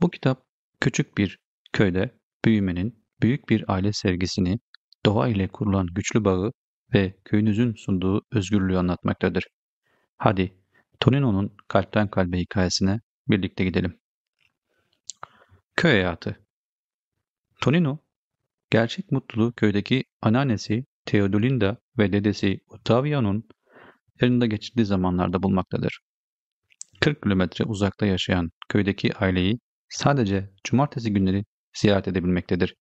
Bu kitap küçük bir köyde büyümenin, büyük bir aile sevgisini, doğa ile kurulan güçlü bağı ve köyünüzün sunduğu özgürlüğü anlatmaktadır. Hadi Tonino'nun kalpten kalbe hikayesine birlikte gidelim. Köy hayatı Tonino, gerçek mutluluğu köydeki anneannesi Theodolinda ve dedesi Ottaviano'nun yanında geçirdiği zamanlarda bulmaktadır. 40 kilometre uzakta yaşayan köydeki aileyi sadece cumartesi günleri ziyaret edebilmektedir.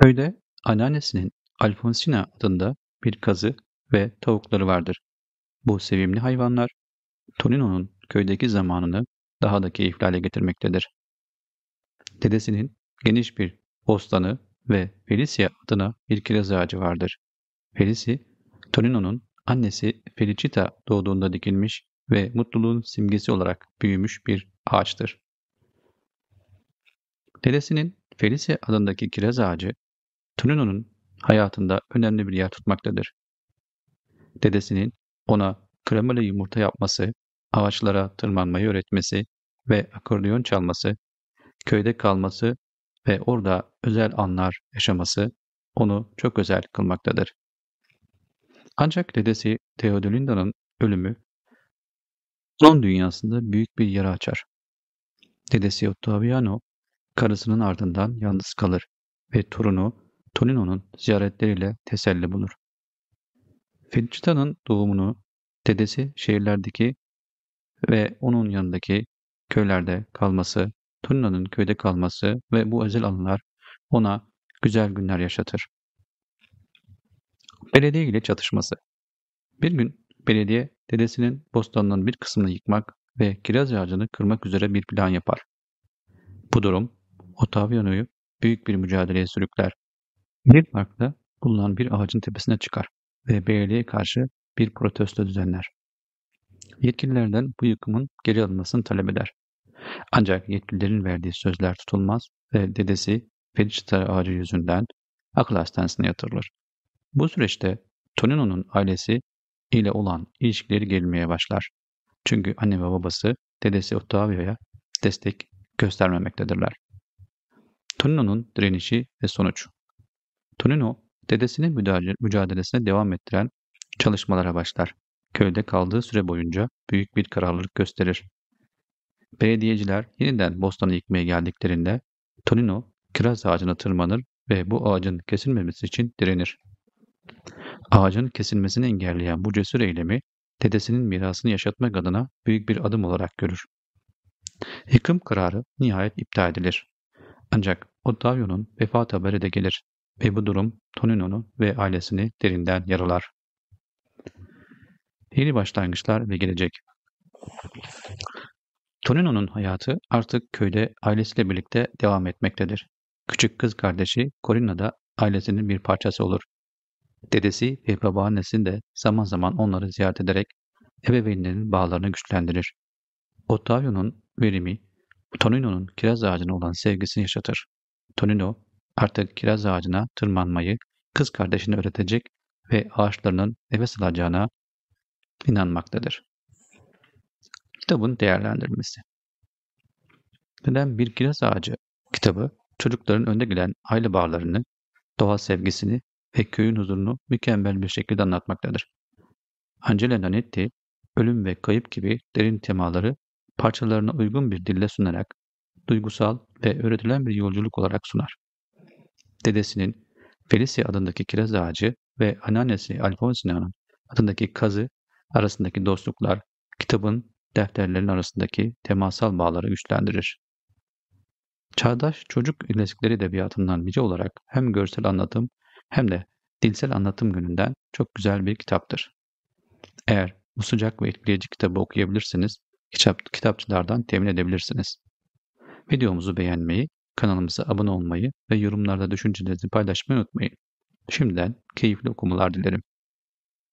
Köyde anneannesinin Alfonsina adında bir kazı ve tavukları vardır. Bu sevimli hayvanlar Tonino'nun köydeki zamanını daha da keyifli hale getirmektedir. Dedesinin geniş bir bostanı ve Felicia adına bir kiraz ağacı vardır. Felici, Tonino'nun annesi Felicita doğduğunda dikilmiş ve mutluluğun simgesi olarak büyümüş bir ağaçtır. Dedesinin Felicia adındaki kiraz ağacı, Tonino'nun hayatında önemli bir yer tutmaktadır. Dedesinin ona kremalı yumurta yapması, ağaçlara tırmanmayı öğretmesi ve akordeon çalması, köyde kalması ve orada özel anlar yaşaması onu çok özel kılmaktadır. Ancak dedesi Theodolinda'nın ölümü onun dünyasında büyük bir yara açar. Dedesi Ottaviano karısının ardından yalnız kalır ve torunu Tonino'nun ziyaretleriyle teselli bulur. Felicita'nın doğumunu dedesi şehirlerdeki ve onun yanındaki köylerde kalması, Tonino'nun köyde kalması ve bu özel anılar ona güzel günler yaşatır. Belediye ile çatışması Bir gün belediye dedesinin bostanının bir kısmını yıkmak ve kiraz ağacını kırmak üzere bir plan yapar. Bu durum Ottaviano'yu büyük bir mücadeleye sürükler. Bir parkta bulunan bir ağacın tepesine çıkar ve belediyeye karşı bir protesto düzenler. Yetkililerden bu yıkımın geri alınmasını talep eder. Ancak yetkililerin verdiği sözler tutulmaz ve dedesi Felicita ağacı yüzünden akıl hastanesine yatırılır. Bu süreçte Tonino'nun ailesi ile olan ilişkileri gerilmeye başlar. Çünkü anne ve babası dedesi Ottavio'ya destek göstermemektedirler. Tonino'nun direnişi ve sonuç Tonino, dedesinin mücadelesine devam ettiren çalışmalara başlar. Köyde kaldığı süre boyunca büyük bir kararlılık gösterir. Belediyeciler yeniden bostanı yıkmaya geldiklerinde Tonino kiraz ağacına tırmanır ve bu ağacın kesilmemesi için direnir. Ağacın kesilmesini engelleyen bu cesur eylemi dedesinin mirasını yaşatmak adına büyük bir adım olarak görür. Yıkım kararı nihayet iptal edilir. Ancak Ottavio'nun vefat haberi de gelir ve bu durum Tonino'nu ve ailesini derinden yaralar. Yeni başlangıçlar ve gelecek Tonino'nun hayatı artık köyde ailesiyle birlikte devam etmektedir. Küçük kız kardeşi Corinna da ailesinin bir parçası olur. Dedesi ve babaannesi de zaman zaman onları ziyaret ederek ebeveynlerin bağlarını güçlendirir. Ottavio'nun verimi Tonino'nun kiraz ağacına olan sevgisini yaşatır. Tonino artık kiraz ağacına tırmanmayı kız kardeşine öğretecek ve ağaçlarının nefes alacağına inanmaktadır. Kitabın değerlendirmesi Neden bir kiraz ağacı kitabı çocukların önde gelen aile bağlarını, doğa sevgisini ve köyün huzurunu mükemmel bir şekilde anlatmaktadır. Angela Nanetti, ölüm ve kayıp gibi derin temaları parçalarına uygun bir dille sunarak duygusal ve öğretilen bir yolculuk olarak sunar. Dedesinin Felicia adındaki kiraz ağacı ve anneannesi Alfonsina'nın adındaki kazı arasındaki dostluklar kitabın defterlerin arasındaki temasal bağları güçlendirir. Çağdaş çocuk klasikleri edebiyatından biri olarak hem görsel anlatım hem de dilsel anlatım yönünden çok güzel bir kitaptır. Eğer bu sıcak ve etkileyici kitabı okuyabilirsiniz, kitap, kitapçılardan temin edebilirsiniz. Videomuzu beğenmeyi, kanalımıza abone olmayı ve yorumlarda düşüncelerinizi paylaşmayı unutmayın. Şimdiden keyifli okumalar dilerim.